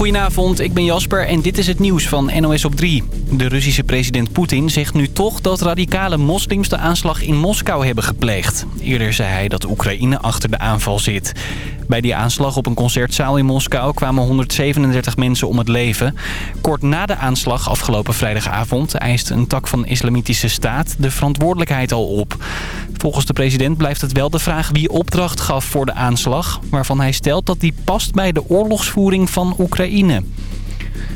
Goedenavond, ik ben Jasper en dit is het nieuws van NOS op 3. De Russische president Poetin zegt nu toch dat radicale moslims de aanslag in Moskou hebben gepleegd. Eerder zei hij dat Oekraïne achter de aanval zit. Bij die aanslag op een concertzaal in Moskou kwamen 137 mensen om het leven. Kort na de aanslag afgelopen vrijdagavond eist een tak van islamitische staat de verantwoordelijkheid al op. Volgens de president blijft het wel de vraag wie opdracht gaf voor de aanslag... waarvan hij stelt dat die past bij de oorlogsvoering van Oekraïne.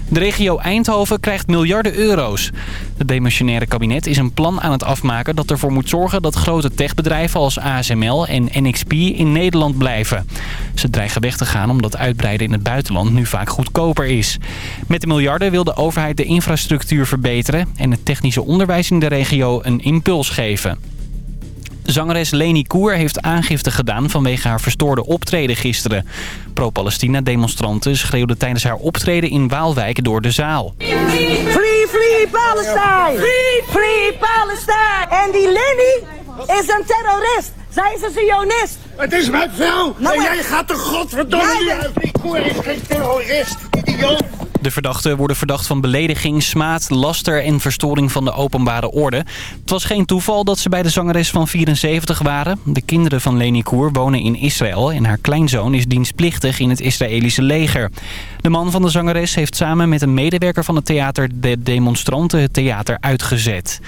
De regio Eindhoven krijgt miljarden euro's. Het demissionaire kabinet is een plan aan het afmaken dat ervoor moet zorgen dat grote techbedrijven als ASML en NXP in Nederland blijven. Ze dreigen weg te gaan omdat uitbreiden in het buitenland nu vaak goedkoper is. Met de miljarden wil de overheid de infrastructuur verbeteren en het technische onderwijs in de regio een impuls geven. Zangeres Leni Koer heeft aangifte gedaan vanwege haar verstoorde optreden gisteren. Pro-Palestina-demonstranten schreeuwden tijdens haar optreden in Waalwijk door de zaal. Free, free Palestine! Free, free Palestine! En die Lenny is een terrorist. Zij is een zionist. Het is mijn vrouw! Nou, en maar- jij gaat de godverdomme Jij niet uit. Koer is geen terrorist, idioot! De verdachten worden verdacht van belediging, smaad, laster en verstoring van de openbare orde. Het was geen toeval dat ze bij de zangeres van 74 waren. De kinderen van Leni Koer wonen in Israël en haar kleinzoon is dienstplichtig in het Israëlische leger. De man van de zangeres heeft samen met een medewerker van het theater de demonstranten het theater uitgezet.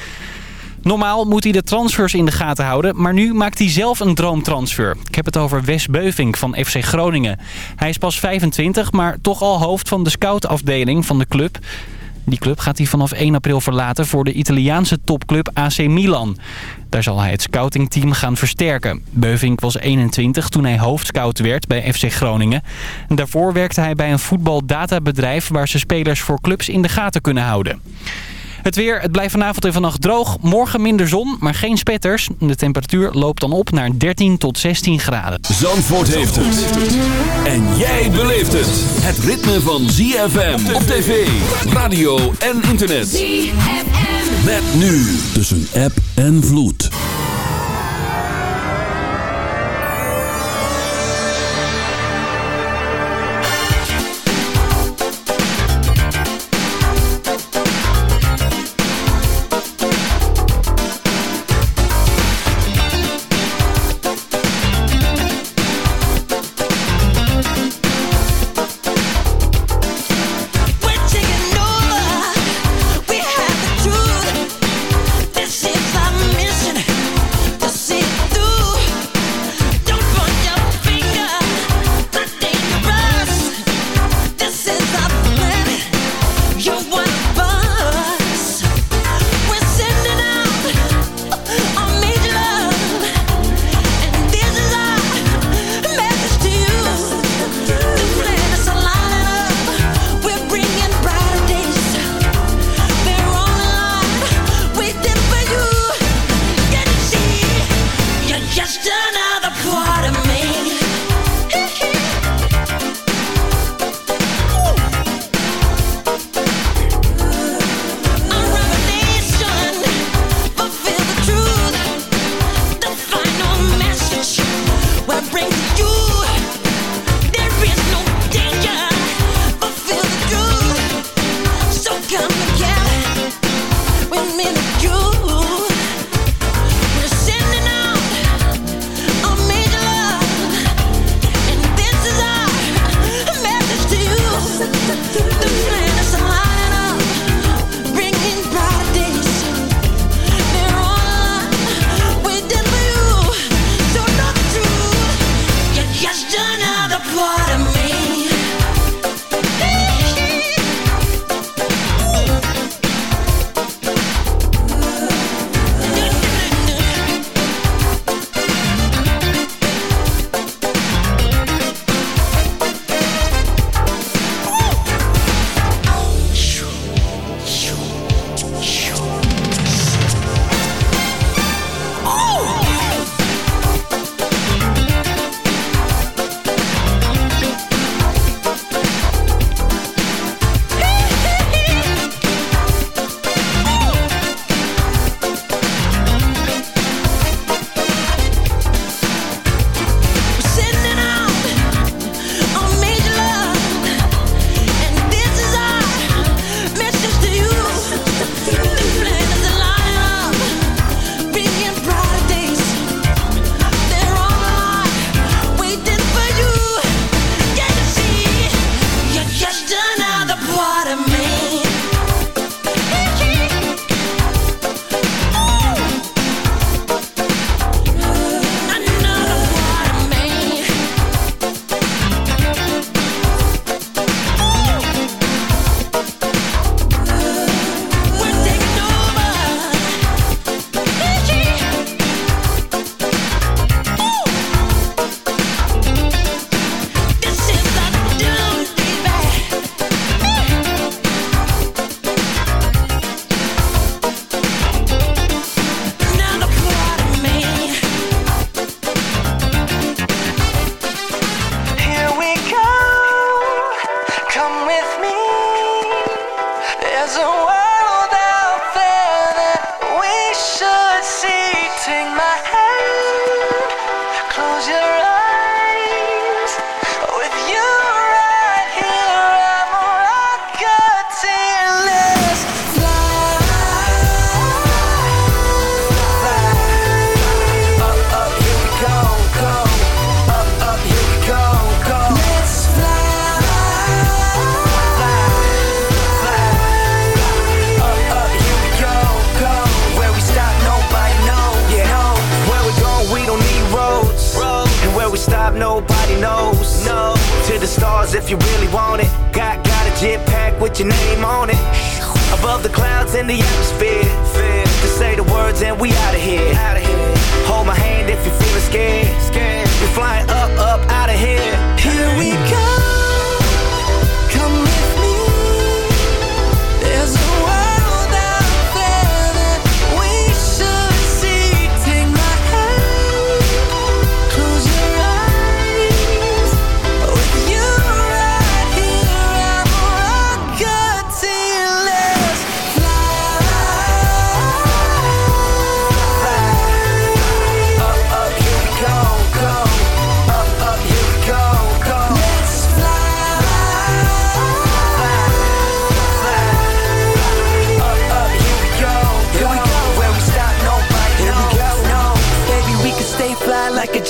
Normaal moet hij de transfers in de gaten houden, maar nu maakt hij zelf een droomtransfer. Ik heb het over Wes Beuvink van FC Groningen. Hij is pas 25, maar toch al hoofd van de scoutafdeling van de club. Die club gaat hij vanaf 1 april verlaten voor de Italiaanse topclub AC Milan. Daar zal hij het scoutingteam gaan versterken. Beuvink was 21 toen hij hoofdscout werd bij FC Groningen. En daarvoor werkte hij bij een voetbaldatabedrijf waar ze spelers voor clubs in de gaten kunnen houden. Het weer, het blijft vanavond en vannacht droog. Morgen minder zon, maar geen spetters. De temperatuur loopt dan op naar 13 tot 16 graden. Zandvoort heeft het. En jij beleeft het. Het ritme van ZFM op tv, radio en internet. ZFM. Met nu tussen app en vloed.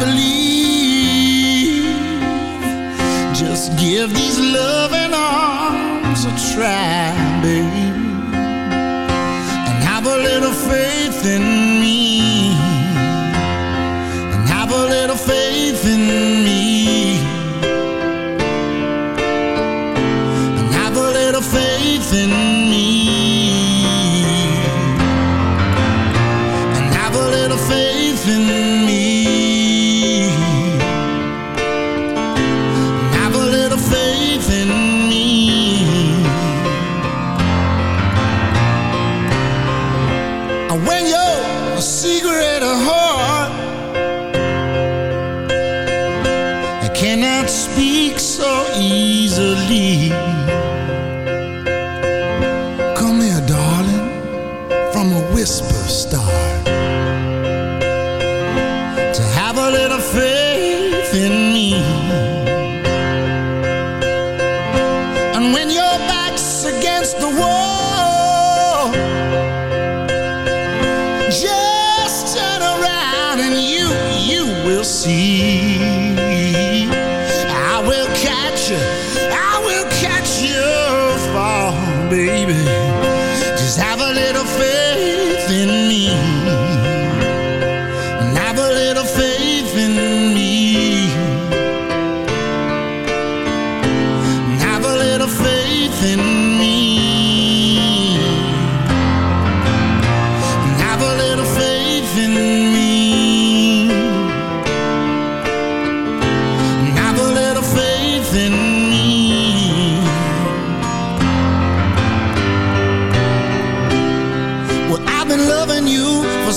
believe, just give these loving arms a try,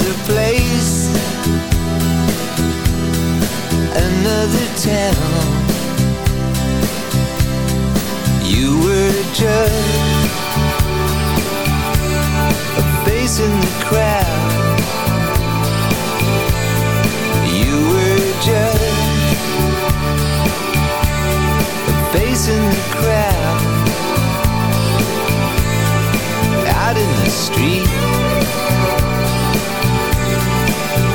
another place. Another town. You were just A face in the crowd. You were just A face in the crowd. Out in the street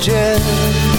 间。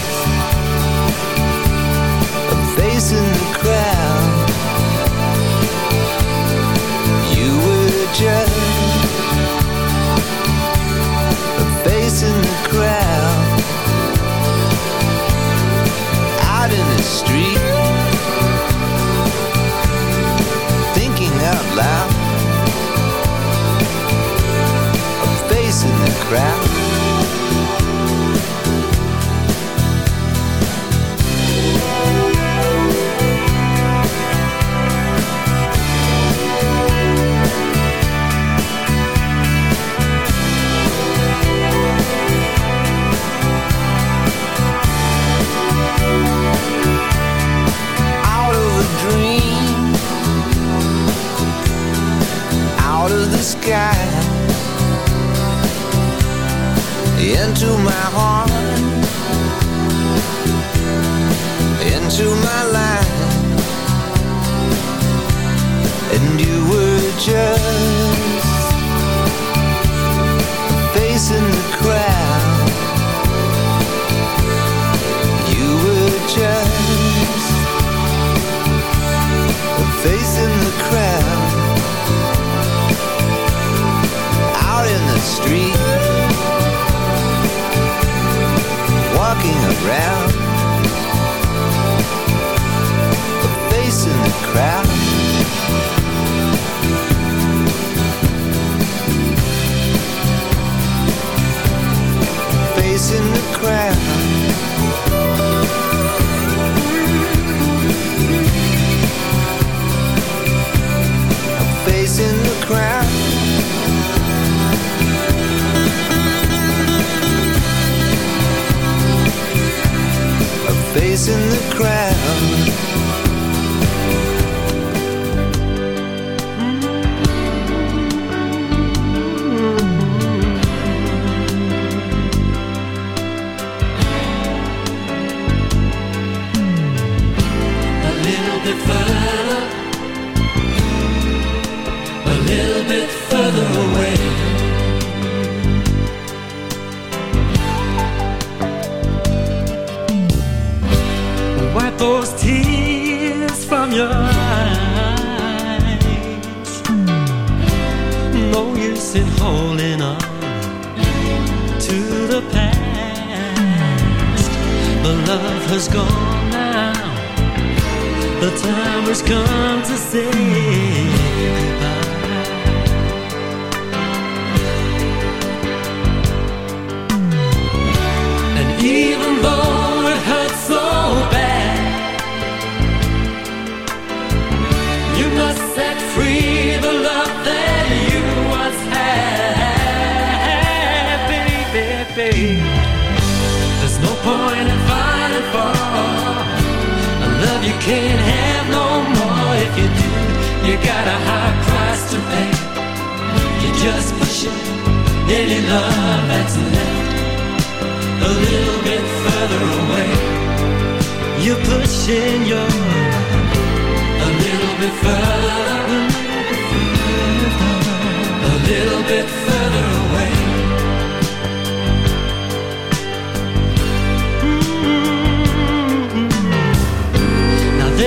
in the crowd.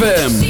ZFM.